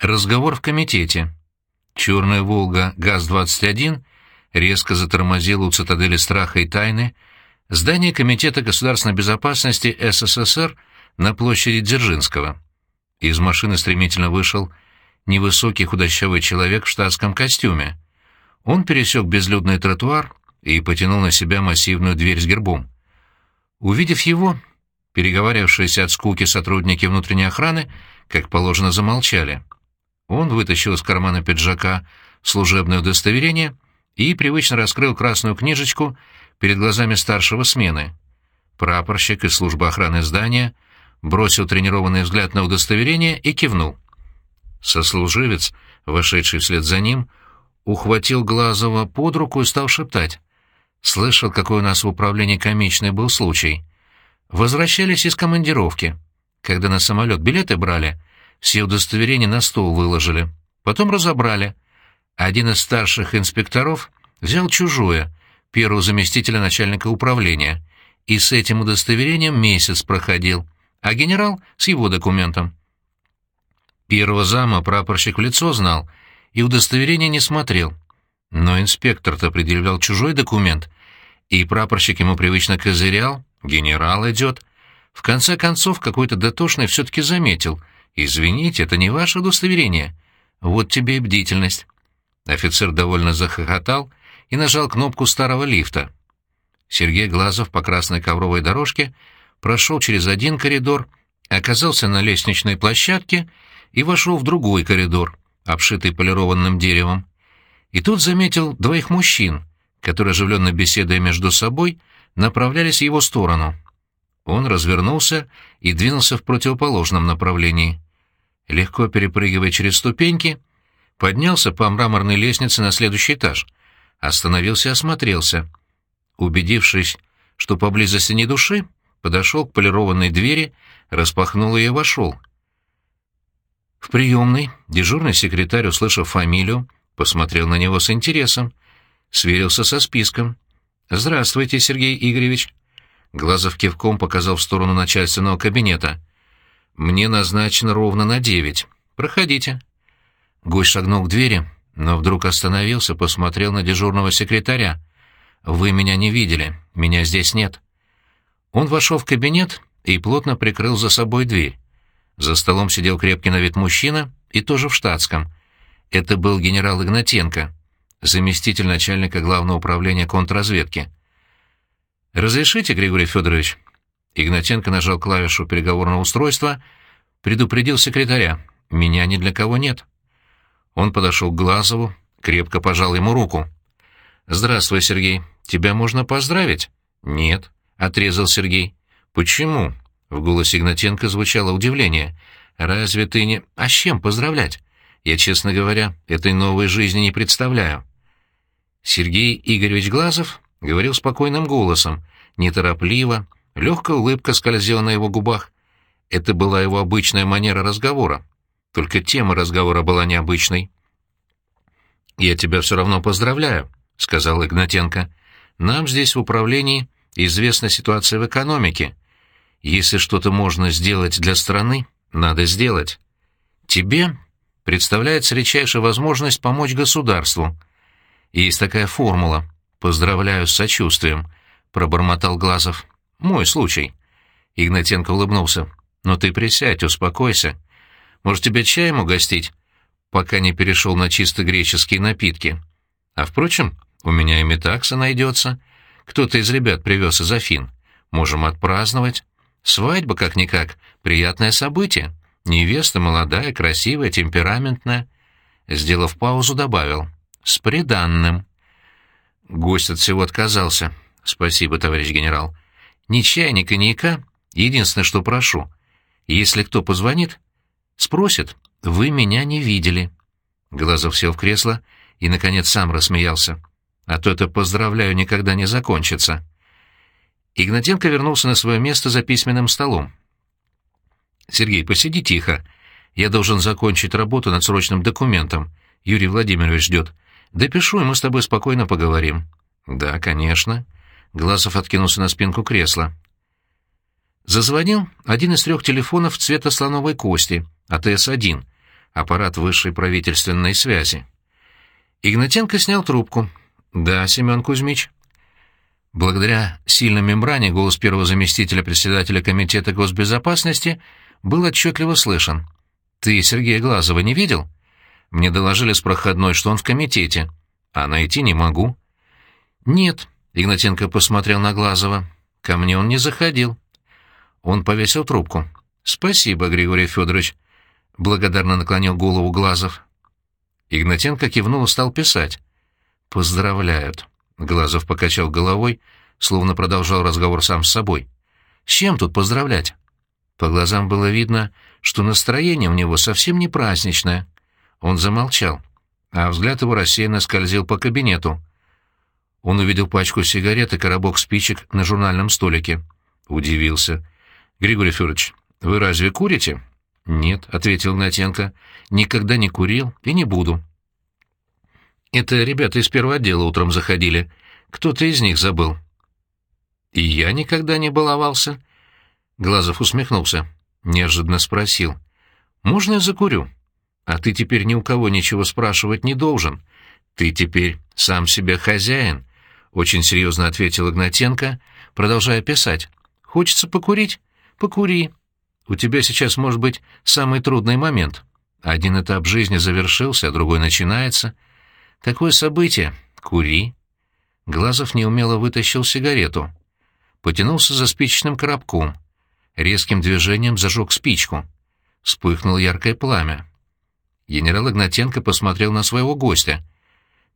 Разговор в комитете. «Черная Волга» ГАЗ-21 резко затормозила у цитадели страха и тайны здание Комитета государственной безопасности СССР на площади Дзержинского. Из машины стремительно вышел невысокий худощавый человек в штатском костюме. Он пересек безлюдный тротуар и потянул на себя массивную дверь с гербом. Увидев его, переговаривавшиеся от скуки сотрудники внутренней охраны, как положено, замолчали. Он вытащил из кармана пиджака служебное удостоверение и привычно раскрыл красную книжечку перед глазами старшего смены. Прапорщик из службы охраны здания бросил тренированный взгляд на удостоверение и кивнул. Сослуживец, вошедший вслед за ним, ухватил Глазова под руку и стал шептать. «Слышал, какой у нас в управлении комичный был случай. Возвращались из командировки. Когда на самолет билеты брали, все удостоверения на стол выложили. Потом разобрали. Один из старших инспекторов взял чужое, первого заместителя начальника управления, и с этим удостоверением месяц проходил, а генерал с его документом. Первого зама прапорщик в лицо знал и удостоверение не смотрел. Но инспектор-то предъявлял чужой документ, и прапорщик ему привычно козырял, генерал идет. В конце концов, какой-то дотошный все-таки заметил — «Извините, это не ваше удостоверение. Вот тебе и бдительность». Офицер довольно захохотал и нажал кнопку старого лифта. Сергей Глазов по красной ковровой дорожке прошел через один коридор, оказался на лестничной площадке и вошел в другой коридор, обшитый полированным деревом. И тут заметил двоих мужчин, которые, оживленно беседуя между собой, направлялись в его сторону. Он развернулся и двинулся в противоположном направлении. Легко перепрыгивая через ступеньки, поднялся по мраморной лестнице на следующий этаж, остановился и осмотрелся. Убедившись, что поблизости ни души, подошел к полированной двери, распахнул ее и вошел. В приемной дежурный секретарь, услышав фамилию, посмотрел на него с интересом, сверился со списком. «Здравствуйте, Сергей Игоревич». Глазов кивком показал в сторону начальственного кабинета. «Мне назначено ровно на девять. Проходите». Гость шагнул к двери, но вдруг остановился, посмотрел на дежурного секретаря. «Вы меня не видели. Меня здесь нет». Он вошел в кабинет и плотно прикрыл за собой дверь. За столом сидел крепкий на вид мужчина и тоже в штатском. Это был генерал Игнатенко, заместитель начальника главного управления контрразведки. «Разрешите, Григорий Федорович?» Игнатенко нажал клавишу переговорного устройства, предупредил секретаря. «Меня ни для кого нет». Он подошел к Глазову, крепко пожал ему руку. «Здравствуй, Сергей. Тебя можно поздравить?» «Нет», — отрезал Сергей. «Почему?» — в голосе Игнатенко звучало удивление. «Разве ты не... А с чем поздравлять? Я, честно говоря, этой новой жизни не представляю». Сергей Игоревич Глазов говорил спокойным голосом, неторопливо, легкая улыбка скользила на его губах. Это была его обычная манера разговора. Только тема разговора была необычной. «Я тебя все равно поздравляю», — сказал Игнатенко. «Нам здесь в управлении известна ситуация в экономике. Если что-то можно сделать для страны, надо сделать. Тебе представляется редчайшая возможность помочь государству. Есть такая формула — «Поздравляю с сочувствием», — пробормотал Глазов. «Мой случай». Игнатенко улыбнулся. «Но ты присядь, успокойся. Может, тебе чаем угостить?» Пока не перешел на чисто греческие напитки. А, впрочем, у меня и метакса найдется. Кто-то из ребят привез из Афин. Можем отпраздновать. Свадьба, как-никак, приятное событие. Невеста молодая, красивая, темпераментная. Сделав паузу, добавил. С приданным. Гость от всего отказался. Спасибо, товарищ генерал. Ни чая, ни коньяка. Единственное, что прошу. Если кто позвонит, спросит, вы меня не видели. Глазов сел в кресло и, наконец, сам рассмеялся. А то это «поздравляю» никогда не закончится. Игнатенко вернулся на свое место за письменным столом. «Сергей, посиди тихо. Я должен закончить работу над срочным документом. Юрий Владимирович ждет. Допишу, и мы с тобой спокойно поговорим». «Да, конечно». Глазов откинулся на спинку кресла. Зазвонил один из трех телефонов цвета слоновой кости, АТС-1. аппарат высшей правительственной связи. Игнатенко снял трубку. «Да, Семен Кузьмич». Благодаря сильной мембране голос первого заместителя председателя Комитета госбезопасности был отчетливо слышен. «Ты Сергея Глазова не видел?» «Мне доложили с проходной, что он в комитете, а найти не могу». «Нет», — Игнатенко посмотрел на Глазова. «Ко мне он не заходил». Он повесил трубку. «Спасибо, Григорий Федорович», — благодарно наклонил голову Глазов. Игнатенко кивнул и стал писать. «Поздравляют». Глазов покачал головой, словно продолжал разговор сам с собой. «С чем тут поздравлять?» По глазам было видно, что настроение у него совсем не праздничное. Он замолчал, а взгляд его рассеянно скользил по кабинету. Он увидел пачку сигарет и коробок спичек на журнальном столике. Удивился. «Григорий Федорович, вы разве курите?» «Нет», — ответил Игнатенко. «Никогда не курил и не буду». Это ребята из первого отдела утром заходили. Кто-то из них забыл. И я никогда не баловался. Глазов усмехнулся. Неожиданно спросил. «Можно я закурю?» «А ты теперь ни у кого ничего спрашивать не должен. Ты теперь сам себе хозяин», — очень серьезно ответил Игнатенко, продолжая писать. «Хочется покурить? Покури. У тебя сейчас может быть самый трудный момент. Один этап жизни завершился, а другой начинается». Какое событие? Кури. Глазов неумело вытащил сигарету. Потянулся за спичечным коробком. Резким движением зажег спичку. Вспыхнуло яркое пламя. Генерал Игнатенко посмотрел на своего гостя.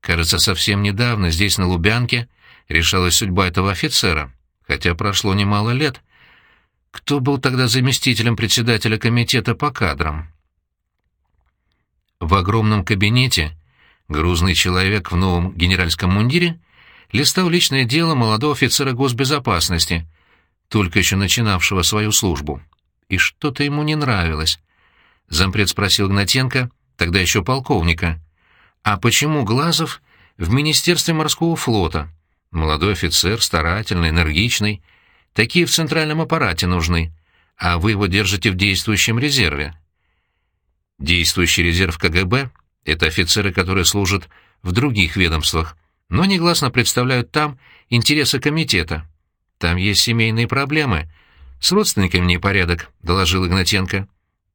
Кажется, совсем недавно здесь, на Лубянке, решалась судьба этого офицера, хотя прошло немало лет. Кто был тогда заместителем председателя комитета по кадрам? В огромном кабинете Грузный человек в новом генеральском мундире листал личное дело молодого офицера госбезопасности, только еще начинавшего свою службу. И что-то ему не нравилось. Зампред спросил Гнатенко, тогда еще полковника, «А почему Глазов в Министерстве морского флота? Молодой офицер, старательный, энергичный. Такие в центральном аппарате нужны, а вы его держите в действующем резерве». Действующий резерв КГБ это офицеры, которые служат в других ведомствах, но негласно представляют там интересы комитета. Там есть семейные проблемы. С родственниками непорядок, — доложил Игнатенко.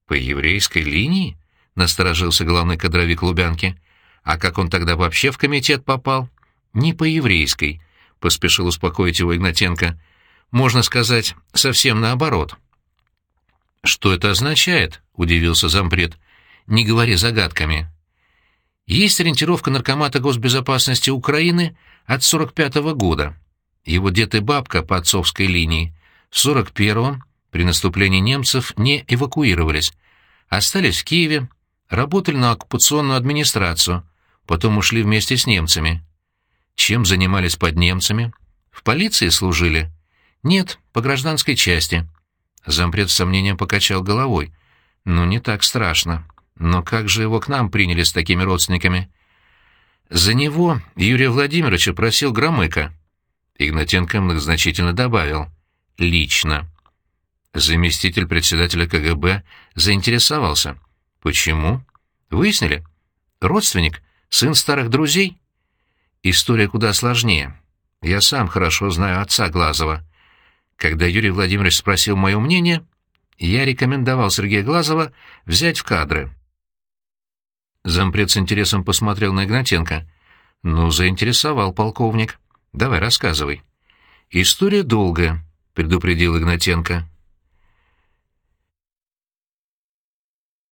По еврейской линии? — насторожился главный кадровик Лубянки. А как он тогда вообще в комитет попал? Не по еврейской, — поспешил успокоить его Игнатенко. Можно сказать, совсем наоборот. «Что это означает?» — удивился зампред. «Не говори загадками». Есть ориентировка Наркомата госбезопасности Украины от 45 -го года. Его дед и бабка по отцовской линии в 41-м при наступлении немцев не эвакуировались, остались в Киеве, работали на оккупационную администрацию, потом ушли вместе с немцами. Чем занимались под немцами? В полиции служили? Нет, по гражданской части. Зампред с сомнением покачал головой. Ну, не так страшно. Но как же его к нам приняли с такими родственниками? За него Юрия Владимировича просил Громыко. Игнатенко многозначительно добавил. Лично. Заместитель председателя КГБ заинтересовался. Почему? Выяснили? Родственник? Сын старых друзей? История куда сложнее. Я сам хорошо знаю отца Глазова. Когда Юрий Владимирович спросил мое мнение, я рекомендовал Сергея Глазова взять в кадры. Зампред с интересом посмотрел на Игнатенко. «Ну, заинтересовал полковник. Давай, рассказывай». «История долгая», — предупредил Игнатенко.